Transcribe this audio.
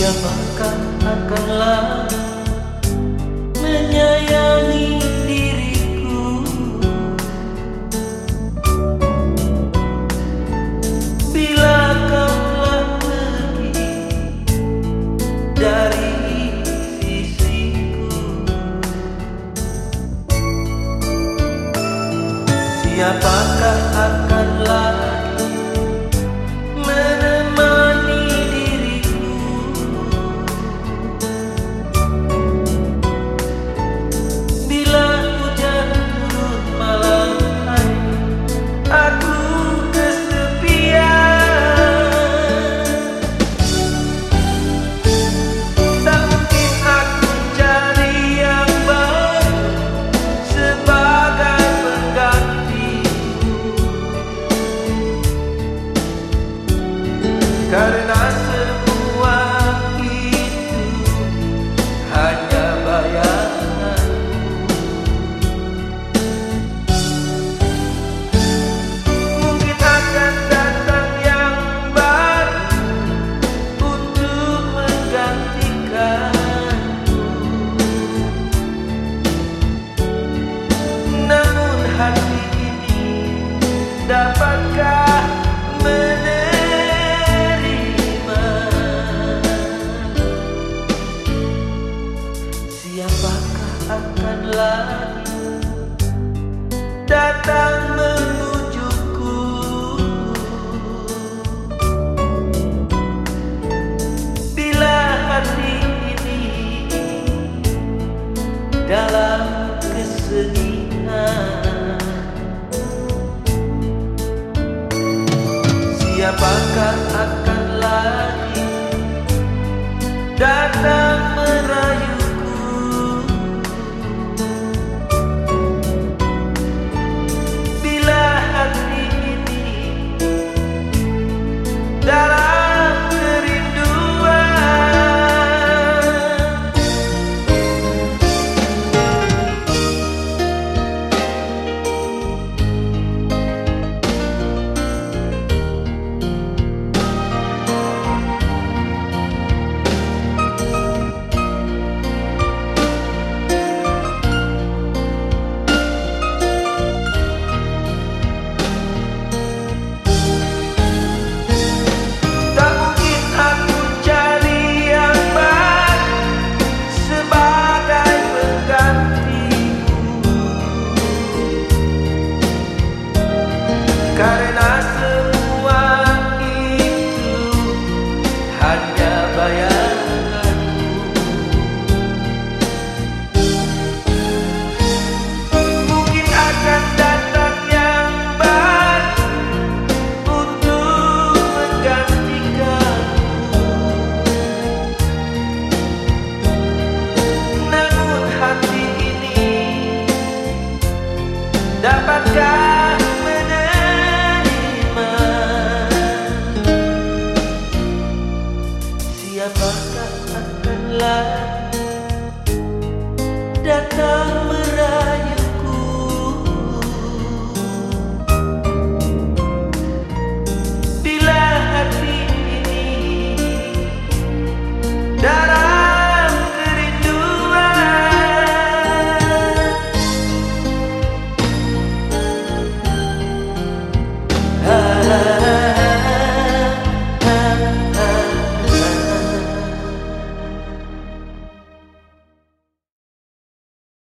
Siapakah akanlah menyayangi diriku? Bila kau telah pergi dari sisiku? Siapakah akanlah Siapakah akan lagi datang merayuku Karena semua itu hanya bayanganmu Mungkin akan datang yang baru untuk menggantikanmu. Namun hati ini dapatkah Datang